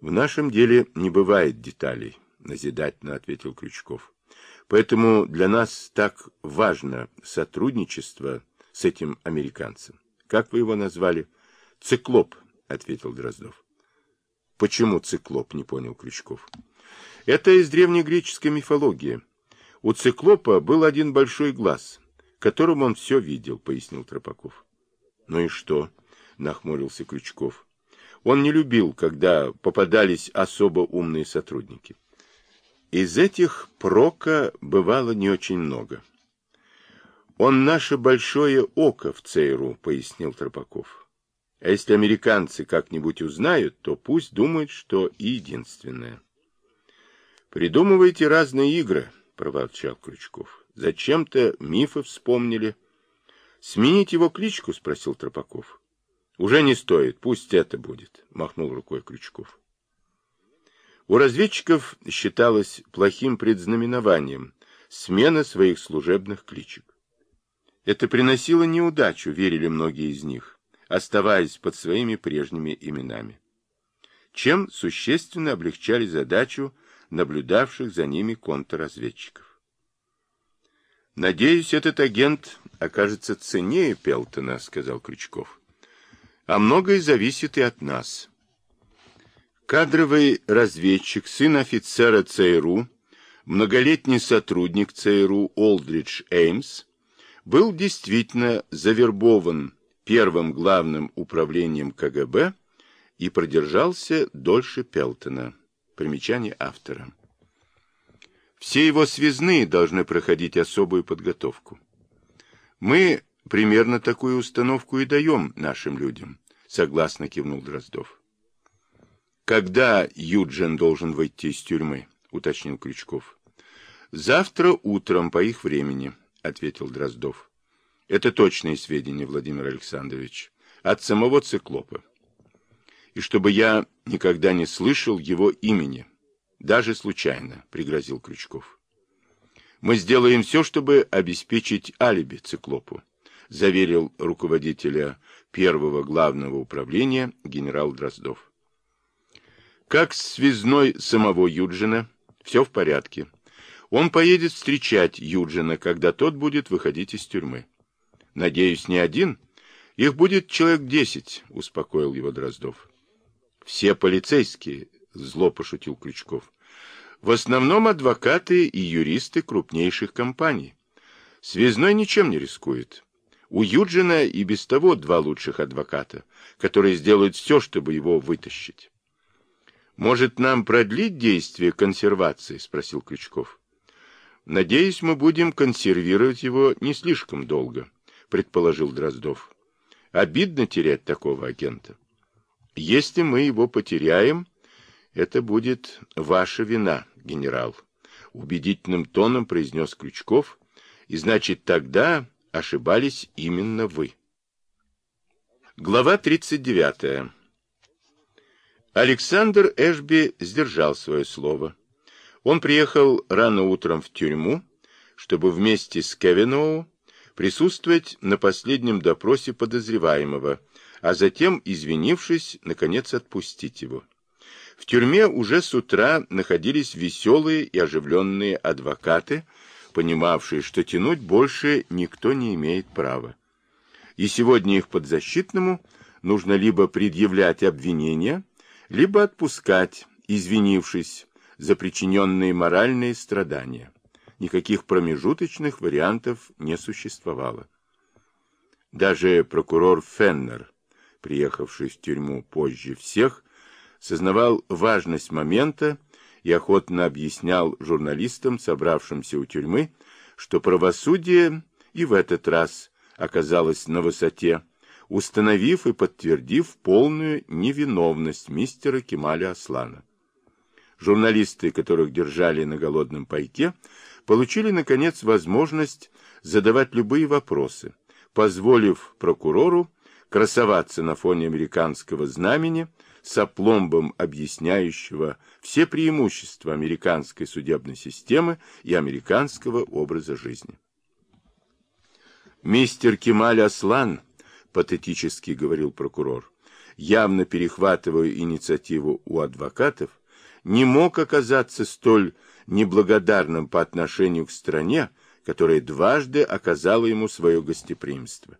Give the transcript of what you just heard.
В нашем деле не бывает деталей, назидательно ответил Крючков. Поэтому для нас так важно сотрудничество с этим американцем. Как вы его назвали? Циклоп, ответил Дроздов. Почему циклоп, не понял Крючков. Это из древнегреческой мифологии. У циклопа был один большой глаз, которым он все видел, пояснил Тропаков. Ну и что? нахмурился Крючков. Он не любил, когда попадались особо умные сотрудники. Из этих прока бывало не очень много. «Он наше большое око в ЦРУ», — пояснил Тропаков. «А если американцы как-нибудь узнают, то пусть думают, что единственное». «Придумывайте разные игры», — проворчал Крючков. «Зачем-то мифы вспомнили». «Сменить его кличку?» — спросил Тропаков. «Уже не стоит, пусть это будет», — махнул рукой Крючков. У разведчиков считалось плохим предзнаменованием смена своих служебных кличек. Это приносило неудачу, верили многие из них, оставаясь под своими прежними именами. Чем существенно облегчали задачу наблюдавших за ними контрразведчиков. «Надеюсь, этот агент окажется ценнее Пелтона», — сказал Крючков. «А многое зависит и от нас». Кадровый разведчик, сын офицера ЦРУ, многолетний сотрудник ЦРУ Олдридж Эймс, был действительно завербован первым главным управлением КГБ и продержался дольше Пелтона. Примечание автора. Все его связные должны проходить особую подготовку. Мы примерно такую установку и даем нашим людям, согласно кивнул Дроздов. Когда Юджин должен выйти из тюрьмы? уточнил Крючков. Завтра утром по их времени, ответил Дроздов. Это точные сведения, Владимир Александрович, от самого циклопа. И чтобы я никогда не слышал его имени, даже случайно, пригрозил Крючков. Мы сделаем все, чтобы обеспечить алиби циклопу, заверил руководителя первого главного управления генерал Дроздов. Как связной самого Юджина, все в порядке. Он поедет встречать Юджина, когда тот будет выходить из тюрьмы. Надеюсь, не один. Их будет человек десять, успокоил его Дроздов. Все полицейские, зло пошутил Крючков. В основном адвокаты и юристы крупнейших компаний. Связной ничем не рискует. У Юджина и без того два лучших адвоката, которые сделают все, чтобы его вытащить. «Может, нам продлить действие консервации?» — спросил Крючков. «Надеюсь, мы будем консервировать его не слишком долго», — предположил Дроздов. «Обидно терять такого агента. Если мы его потеряем, это будет ваша вина, генерал», — убедительным тоном произнес Крючков. «И значит, тогда ошибались именно вы». Глава тридцать девятая. Александр Эшби сдержал свое слово. Он приехал рано утром в тюрьму, чтобы вместе с Кевиноу присутствовать на последнем допросе подозреваемого, а затем, извинившись, наконец отпустить его. В тюрьме уже с утра находились веселые и оживленные адвокаты, понимавшие, что тянуть больше никто не имеет права. И сегодня их подзащитному нужно либо предъявлять обвинения, либо отпускать, извинившись за причиненные моральные страдания. Никаких промежуточных вариантов не существовало. Даже прокурор Феннер, приехавший в тюрьму позже всех, сознавал важность момента и охотно объяснял журналистам, собравшимся у тюрьмы, что правосудие и в этот раз оказалось на высоте, установив и подтвердив полную невиновность мистера Кемаля Аслана. Журналисты, которых держали на голодном пайке, получили, наконец, возможность задавать любые вопросы, позволив прокурору красоваться на фоне американского знамени с опломбом объясняющего все преимущества американской судебной системы и американского образа жизни. Мистер Кемаль Аслан –— патетически говорил прокурор. явно перехватывая инициативу у адвокатов, не мог оказаться столь неблагодарным по отношению к стране, которая дважды оказала ему свое гостеприимство.